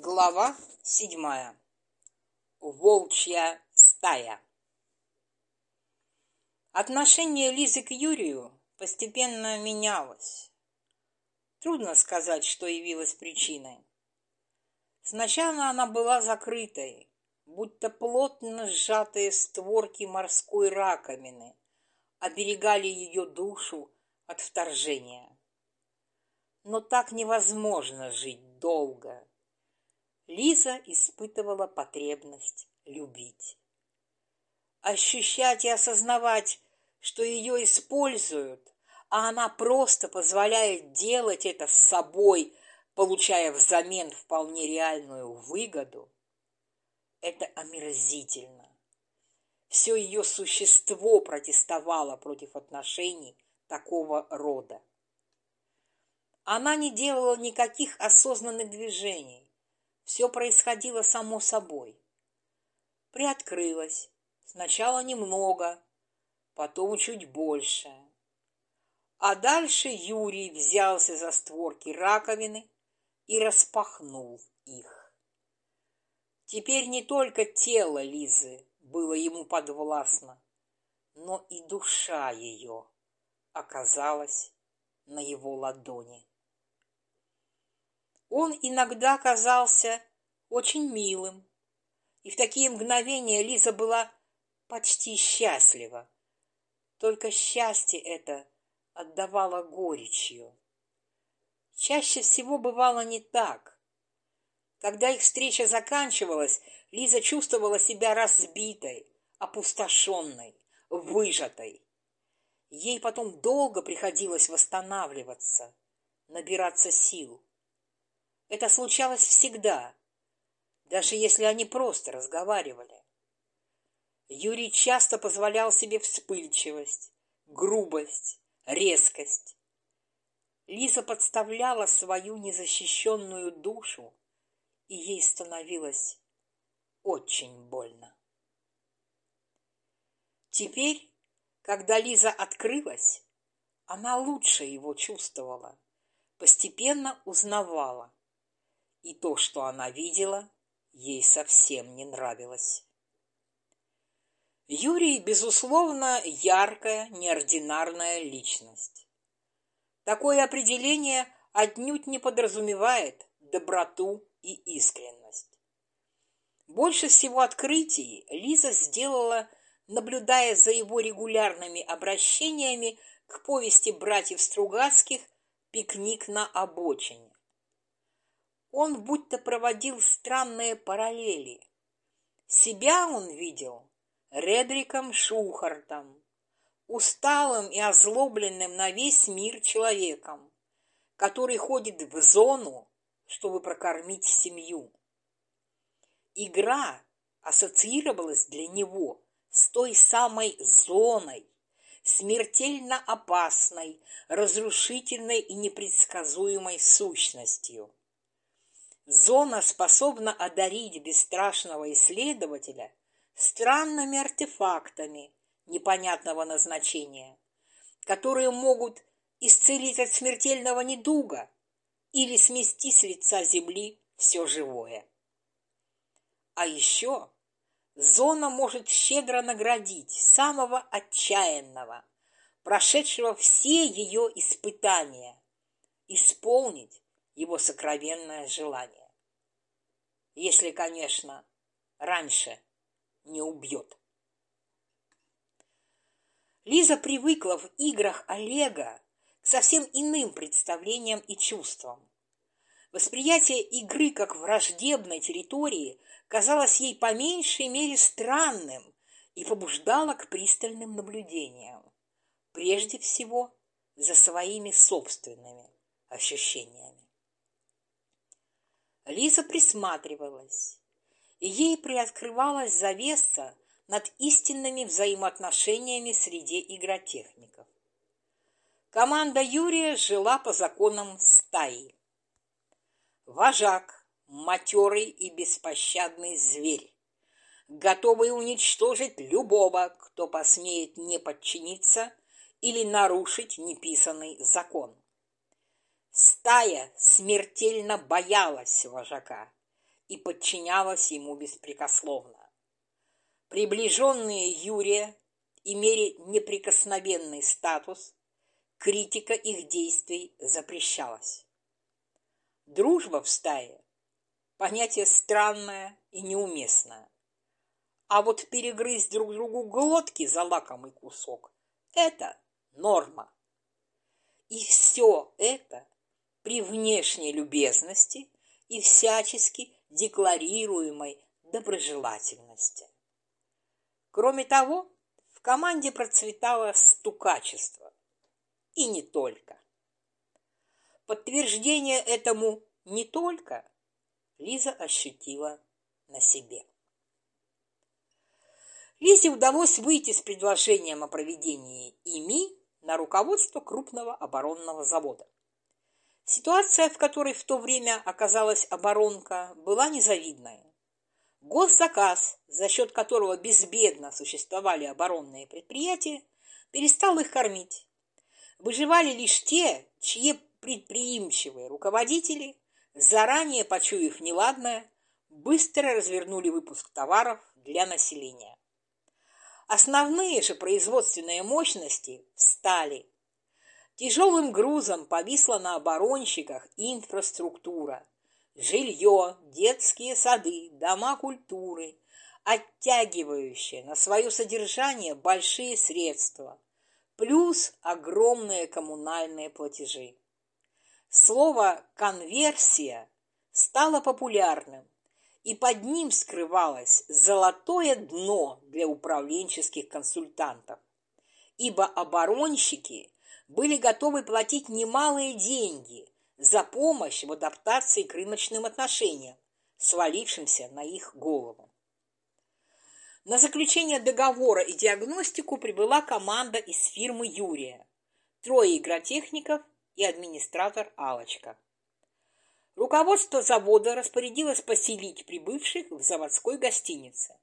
Глава седьмая. Волчья стая. Отношение Лизы к Юрию постепенно менялось. Трудно сказать, что явилось причиной. Сначала она была закрытой, будто плотно сжатые створки морской раковины оберегали ее душу от вторжения. Но так невозможно жить долго Лиза испытывала потребность любить. Ощущать и осознавать, что ее используют, а она просто позволяет делать это с собой, получая взамен вполне реальную выгоду, это омерзительно. Все ее существо протестовало против отношений такого рода. Она не делала никаких осознанных движений, все происходило само собой. Приоткрылась. Сначала немного, потом чуть больше. А дальше Юрий взялся за створки раковины и распахнул их. Теперь не только тело Лизы было ему подвластно, но и душа ее оказалась на его ладони. Он иногда казался очень милым, и в такие мгновения Лиза была почти счастлива. Только счастье это отдавало горечью. Чаще всего бывало не так. Когда их встреча заканчивалась, Лиза чувствовала себя разбитой, опустошенной, выжатой. Ей потом долго приходилось восстанавливаться, набираться сил. Это случалось всегда, даже если они просто разговаривали. Юрий часто позволял себе вспыльчивость, грубость, резкость. Лиза подставляла свою незащищенную душу, и ей становилось очень больно. Теперь, когда Лиза открылась, она лучше его чувствовала, постепенно узнавала, и то, что она видела, ей совсем не нравилось. Юрий, безусловно, яркая, неординарная личность. Такое определение отнюдь не подразумевает доброту и искренность. Больше всего открытий Лиза сделала, наблюдая за его регулярными обращениями к повести братьев Стругацких «Пикник на обочине». Он будто проводил странные параллели. Себя он видел Редриком Шухартом, усталым и озлобленным на весь мир человеком, который ходит в зону, чтобы прокормить семью. Игра ассоциировалась для него с той самой зоной, смертельно опасной, разрушительной и непредсказуемой сущностью. Зона способна одарить бесстрашного исследователя странными артефактами непонятного назначения, которые могут исцелить от смертельного недуга или смести с лица земли все живое. А еще зона может щедро наградить самого отчаянного, прошедшего все ее испытания, исполнить его сокровенное желание. Если, конечно, раньше не убьет. Лиза привыкла в играх Олега к совсем иным представлениям и чувствам. Восприятие игры как враждебной территории казалось ей по меньшей мере странным и побуждало к пристальным наблюдениям, прежде всего за своими собственными ощущениями. Лиза присматривалась, и ей приоткрывалась завеса над истинными взаимоотношениями среди игротехников. Команда Юрия жила по законам стаи. Вожак, матерый и беспощадный зверь, готовый уничтожить любого, кто посмеет не подчиниться или нарушить неписанный закон. Стая смертельно боялась вожака и подчинялась ему беспрекословно. Приближенные Юрия имели неприкосновенный статус, критика их действий запрещалась. Дружба в стае – понятие странное и неуместное. А вот перегрызть друг другу глотки за лакомый кусок – это норма. И все это при внешней любезности и всячески декларируемой доброжелательности. Кроме того, в команде процветало стукачество. И не только. Подтверждение этому «не только» Лиза ощутила на себе. Лизе удалось выйти с предложением о проведении ИМИ на руководство крупного оборонного завода. Ситуация, в которой в то время оказалась оборонка, была незавидная. Госзаказ, за счет которого безбедно существовали оборонные предприятия, перестал их кормить. Выживали лишь те, чьи предприимчивые руководители, заранее почуяв неладное, быстро развернули выпуск товаров для населения. Основные же производственные мощности встали. Тяжелым грузом повисла на оборонщиках инфраструктура. Жилье, детские сады, дома культуры, оттягивающие на свое содержание большие средства, плюс огромные коммунальные платежи. Слово «конверсия» стало популярным, и под ним скрывалось золотое дно для управленческих консультантов, ибо оборонщики были готовы платить немалые деньги за помощь в адаптации к рыночным отношениям, свалившимся на их голову. На заключение договора и диагностику прибыла команда из фирмы Юрия, трое игротехников и администратор Алочка. Руководство завода распорядилось поселить прибывших в заводской гостинице,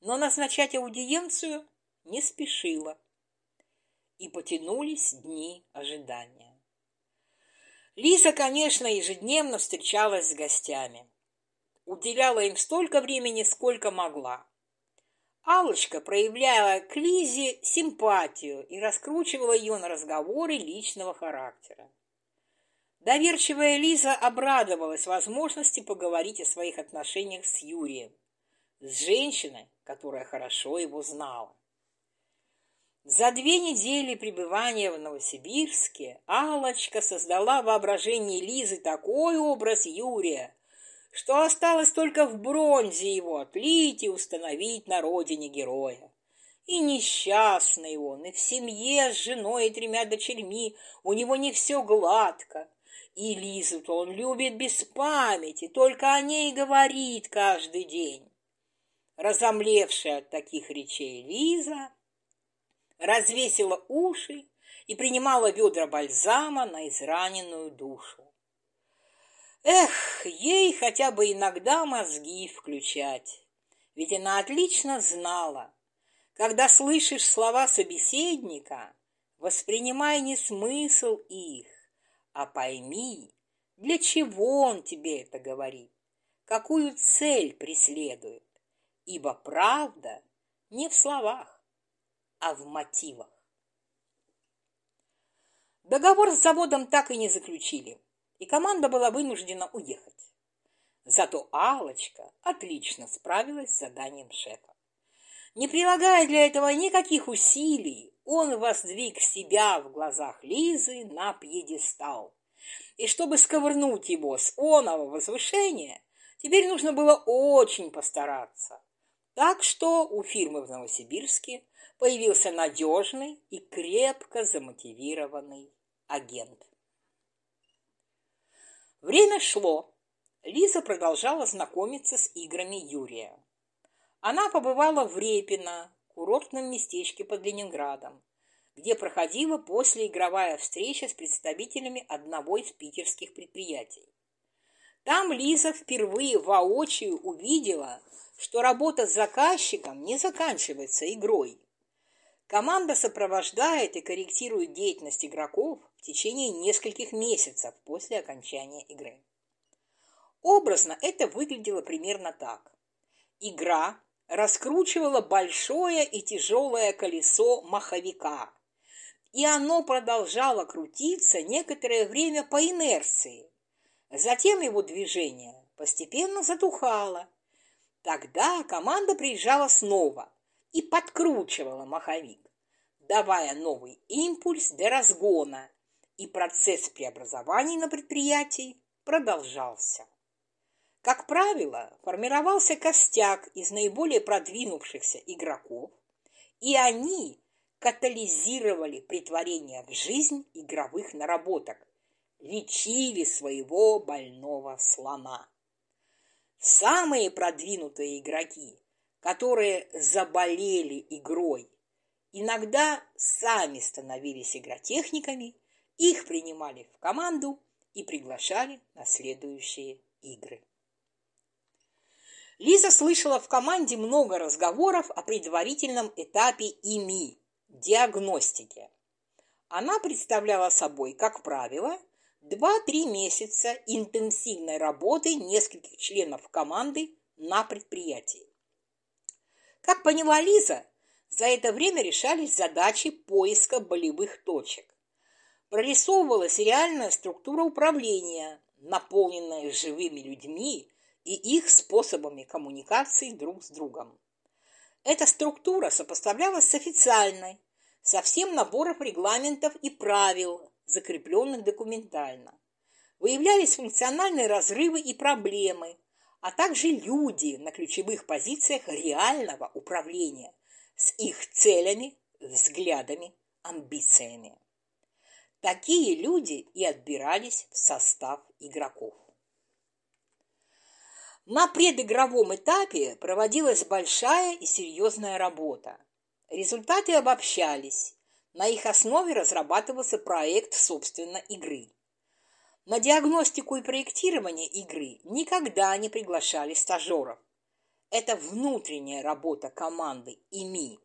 но назначать аудиенцию не спешило. И потянулись дни ожидания. Лиза, конечно, ежедневно встречалась с гостями. Уделяла им столько времени, сколько могла. Аллочка проявляла к Лизе симпатию и раскручивала ее на разговоры личного характера. Доверчивая Лиза обрадовалась возможности поговорить о своих отношениях с Юрием, с женщиной, которая хорошо его знала. За две недели пребывания в Новосибирске Аллочка создала в воображении Лизы такой образ Юрия, что осталось только в бронзе его отлить и установить на родине героя. И несчастный он, и в семье с женой и тремя дочерьми у него не все гладко, и Лизу-то он любит без памяти, только о ней говорит каждый день. Разомлевшая от таких речей Лиза развесила уши и принимала ведра бальзама на израненную душу. Эх, ей хотя бы иногда мозги включать, ведь она отлично знала, когда слышишь слова собеседника, воспринимай не смысл их, а пойми, для чего он тебе это говорит, какую цель преследует, ибо правда не в словах, а в мотивах. Договор с заводом так и не заключили, и команда была вынуждена уехать. Зато Алочка отлично справилась с заданием шефа. Не прилагая для этого никаких усилий, он воздвиг себя в глазах Лизы на пьедестал. И чтобы сковырнуть его с оного возвышения, теперь нужно было очень постараться. Так что у фирмы в Новосибирске появился надежный и крепко замотивированный агент. Время шло. Лиза продолжала знакомиться с играми Юрия. Она побывала в Репино, курортном местечке под Ленинградом, где проходила послеигровая встреча с представителями одного из питерских предприятий. Там Лиза впервые воочию увидела, что работа с заказчиком не заканчивается игрой. Команда сопровождает и корректирует деятельность игроков в течение нескольких месяцев после окончания игры. Образно это выглядело примерно так. Игра раскручивала большое и тяжелое колесо маховика, и оно продолжало крутиться некоторое время по инерции. Затем его движение постепенно затухало. Тогда команда приезжала снова и подкручивала маховик, давая новый импульс для разгона, и процесс преобразований на предприятии продолжался. Как правило, формировался костяк из наиболее продвинувшихся игроков, и они катализировали притворение в жизнь игровых наработок, лечили своего больного слона. Самые продвинутые игроки, которые заболели игрой, иногда сами становились игротехниками, их принимали в команду и приглашали на следующие игры. Лиза слышала в команде много разговоров о предварительном этапе ИМИ – диагностики. Она представляла собой, как правило, 2-3 месяца интенсивной работы нескольких членов команды на предприятии. Как поняла Лиза, за это время решались задачи поиска болевых точек. Прорисовывалась реальная структура управления, наполненная живыми людьми и их способами коммуникации друг с другом. Эта структура сопоставлялась с официальной, со всем набором регламентов и правил, закрепленных документально. Выявлялись функциональные разрывы и проблемы, а также люди на ключевых позициях реального управления с их целями, взглядами, амбициями. Такие люди и отбирались в состав игроков. На предыгровом этапе проводилась большая и серьезная работа. Результаты обобщались. На их основе разрабатывался проект, собственно, игры. На диагностику и проектирование игры никогда не приглашали стажеров. Это внутренняя работа команды ИМИ,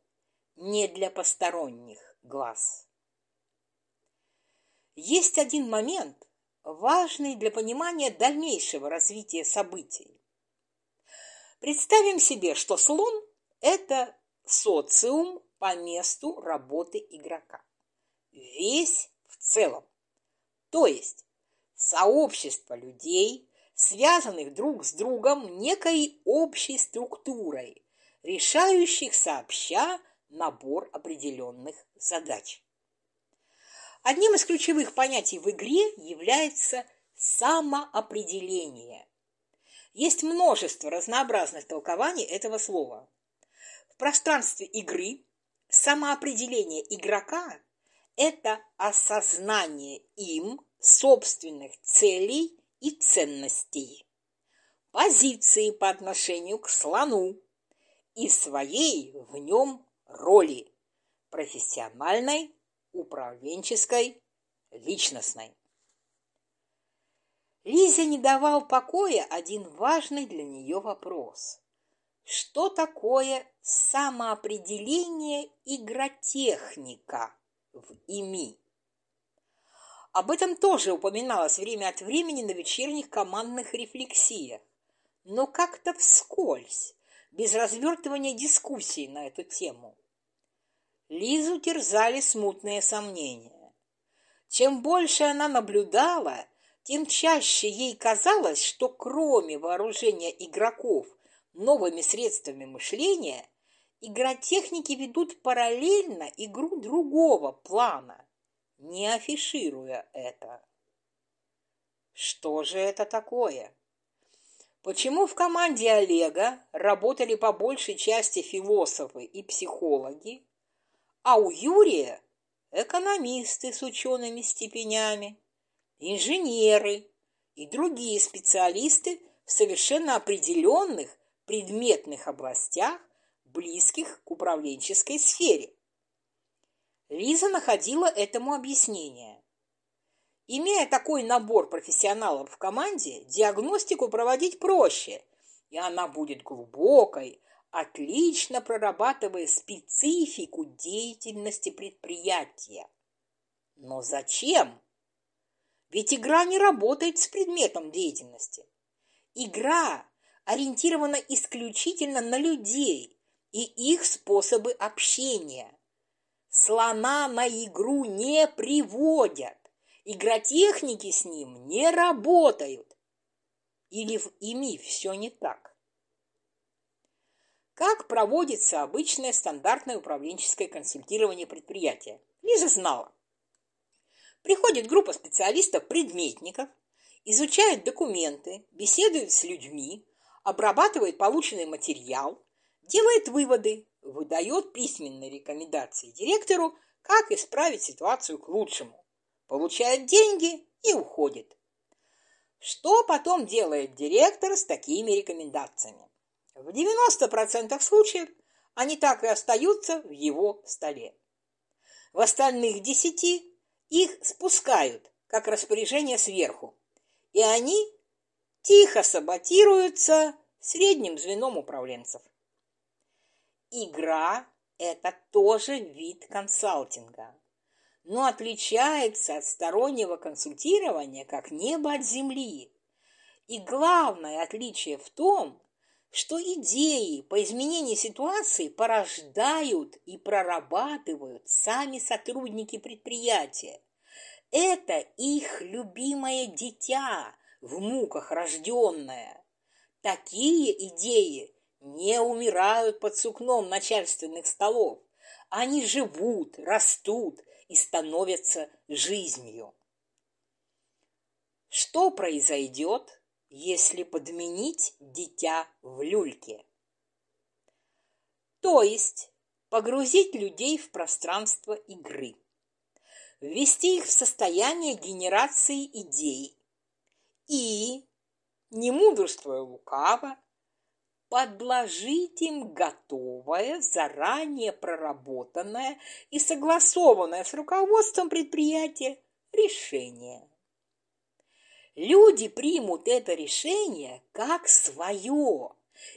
не для посторонних глаз. Есть один момент, важный для понимания дальнейшего развития событий. Представим себе, что слон – это социум по месту работы игрока. Весь в целом. То есть сообщество людей, связанных друг с другом некой общей структурой, решающих сообща набор определенных задач. Одним из ключевых понятий в игре является самоопределение – есть множество разнообразных толкований этого слова. В пространстве игры самоопределение игрока – это осознание им собственных целей и ценностей, позиции по отношению к слону и своей в нем роли – профессиональной, управленческой, личностной. Лизе не давал покоя один важный для нее вопрос. Что такое самоопределение игротехника в ИМИ? Об этом тоже упоминалось время от времени на вечерних командных рефлексиях, но как-то вскользь, без развертывания дискуссий на эту тему. Лизу терзали смутные сомнения. Чем больше она наблюдала, тем чаще ей казалось, что кроме вооружения игроков новыми средствами мышления, игротехники ведут параллельно игру другого плана, не афишируя это. Что же это такое? Почему в команде Олега работали по большей части философы и психологи, а у Юрия экономисты с учеными степенями? инженеры и другие специалисты в совершенно определенных предметных областях, близких к управленческой сфере. Лиза находила этому объяснение. Имея такой набор профессионалов в команде, диагностику проводить проще, и она будет глубокой, отлично прорабатывая специфику деятельности предприятия. Но зачем? Ведь игра не работает с предметом деятельности. Игра ориентирована исключительно на людей и их способы общения. Слона на игру не приводят, игротехники с ним не работают. Или в ими все не так? Как проводится обычное стандартное управленческое консультирование предприятия? Лиза знала. Приходит группа специалистов-предметников, изучает документы, беседует с людьми, обрабатывает полученный материал, делает выводы, выдает письменные рекомендации директору, как исправить ситуацию к лучшему, получает деньги и уходит. Что потом делает директор с такими рекомендациями? В 90% случаев они так и остаются в его столе. В остальных десяти их спускают, как распоряжение сверху, и они тихо саботируются средним звеном управленцев. Игра – это тоже вид консалтинга, но отличается от стороннего консультирования как небо от земли. И главное отличие в том, что идеи по изменению ситуации порождают и прорабатывают сами сотрудники предприятия. Это их любимое дитя, в муках рожденное. Такие идеи не умирают под сукном начальственных столов. Они живут, растут и становятся жизнью. Что произойдет, если подменить дитя в люльке. То есть погрузить людей в пространство игры, ввести их в состояние генерации идей и, не мудрствуя лукаво, подложить им готовое, заранее проработанное и согласованное с руководством предприятия решение люди примут это решение как свое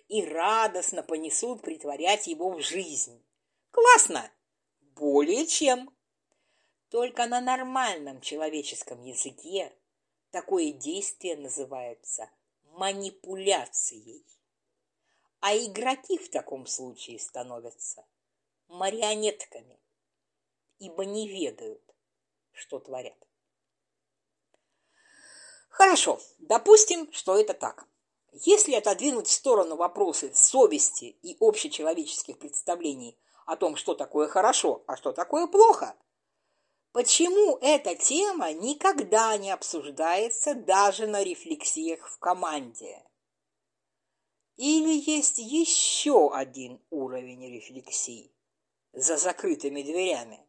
и радостно понесут притворять его в жизнь. Классно! Более чем! Только на нормальном человеческом языке такое действие называется манипуляцией. А игроки в таком случае становятся марионетками, ибо не ведают, что творят. Хорошо, допустим, что это так. Если отодвинуть в сторону вопросы совести и общечеловеческих представлений о том, что такое хорошо, а что такое плохо, почему эта тема никогда не обсуждается даже на рефлексиях в команде? Или есть еще один уровень рефлексии за закрытыми дверями?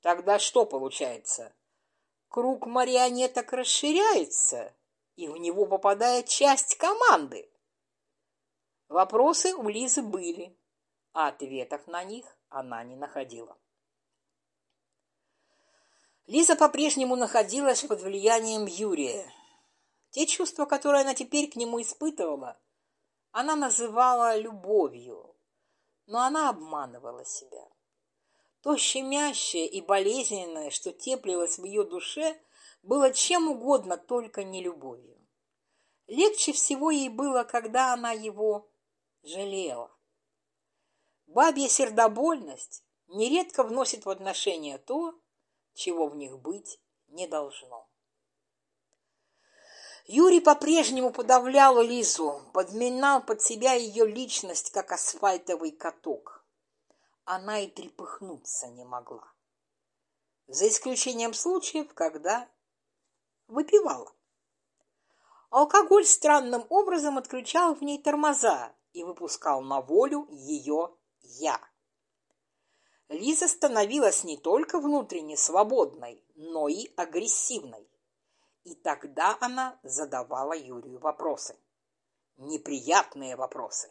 Тогда что получается? круг марионеток расширяется, и в него попадает часть команды. Вопросы у Лизы были, а ответов на них она не находила. Лиза по-прежнему находилась под влиянием Юрия. Те чувства, которые она теперь к нему испытывала, она называла любовью, но она обманывала себя. То щемящее и болезненное, что теплилось в ее душе, было чем угодно, только не любовью. Легче всего ей было, когда она его жалела. Бабья сердобольность нередко вносит в отношения то, чего в них быть не должно. Юрий по-прежнему подавлял Лизу, подминал под себя ее личность, как асфальтовый каток она и трепыхнуться не могла. За исключением случаев, когда выпивала. Алкоголь странным образом отключал в ней тормоза и выпускал на волю ее «я». Лиза становилась не только внутренне свободной, но и агрессивной. И тогда она задавала Юрию вопросы. Неприятные вопросы.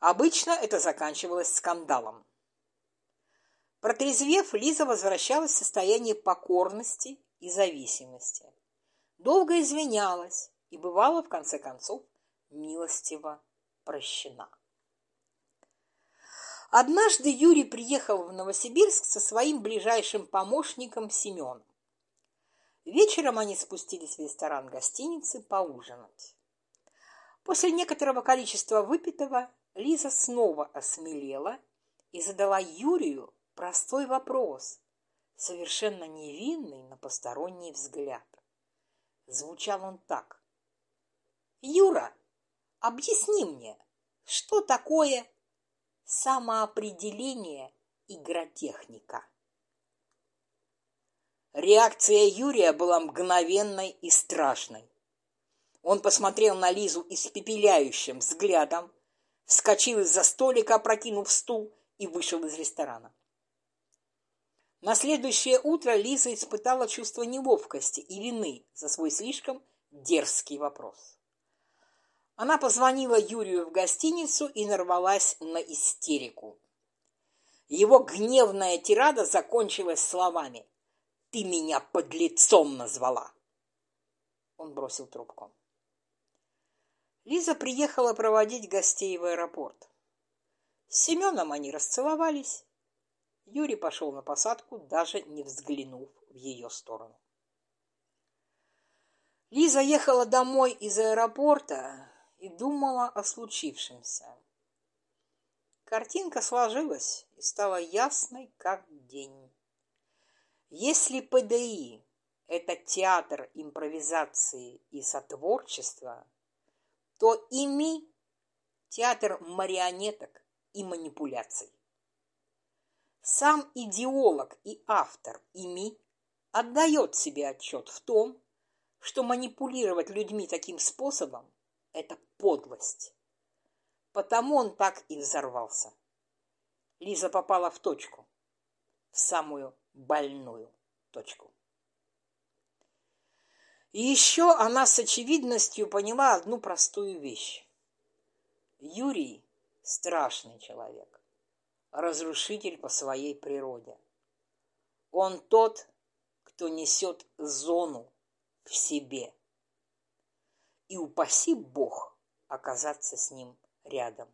Обычно это заканчивалось скандалом. Протрезвев, Лиза возвращалась в состояние покорности и зависимости. Долго извинялась и бывала, в конце концов, милостиво прощена. Однажды Юрий приехал в Новосибирск со своим ближайшим помощником Семеном. Вечером они спустились в ресторан гостиницы поужинать. После некоторого количества выпитого Лиза снова осмелела и задала Юрию простой вопрос, совершенно невинный на посторонний взгляд. Звучал он так. «Юра, объясни мне, что такое самоопределение игротехника?» Реакция Юрия была мгновенной и страшной. Он посмотрел на Лизу испепеляющим взглядом, вскочил из-за столика, опрокинув стул и вышел из ресторана. На следующее утро Лиза испытала чувство неловкости и вины за свой слишком дерзкий вопрос. Она позвонила Юрию в гостиницу и нарвалась на истерику. Его гневная тирада закончилась словами ты меня под лицом назвала. Он бросил трубку. Лиза приехала проводить гостей в аэропорт. С Семеном они расцеловались. Юрий пошел на посадку, даже не взглянув в ее сторону. Лиза ехала домой из аэропорта и думала о случившемся. Картинка сложилась и стала ясной, как день. Если ПДИ – это театр импровизации и сотворчества, то ИМИ – театр марионеток и манипуляций. Сам идеолог и автор ИМИ отдает себе отчет в том, что манипулировать людьми таким способом – это подлость. Потому он так и взорвался. Лиза попала в точку, в самую больную точку. И еще она с очевидностью поняла одну простую вещь. Юрий – страшный человек, разрушитель по своей природе. Он тот, кто несет зону в себе. И упаси Бог оказаться с ним рядом.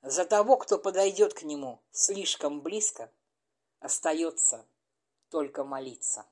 За того, кто подойдет к нему слишком близко, остается только молиться.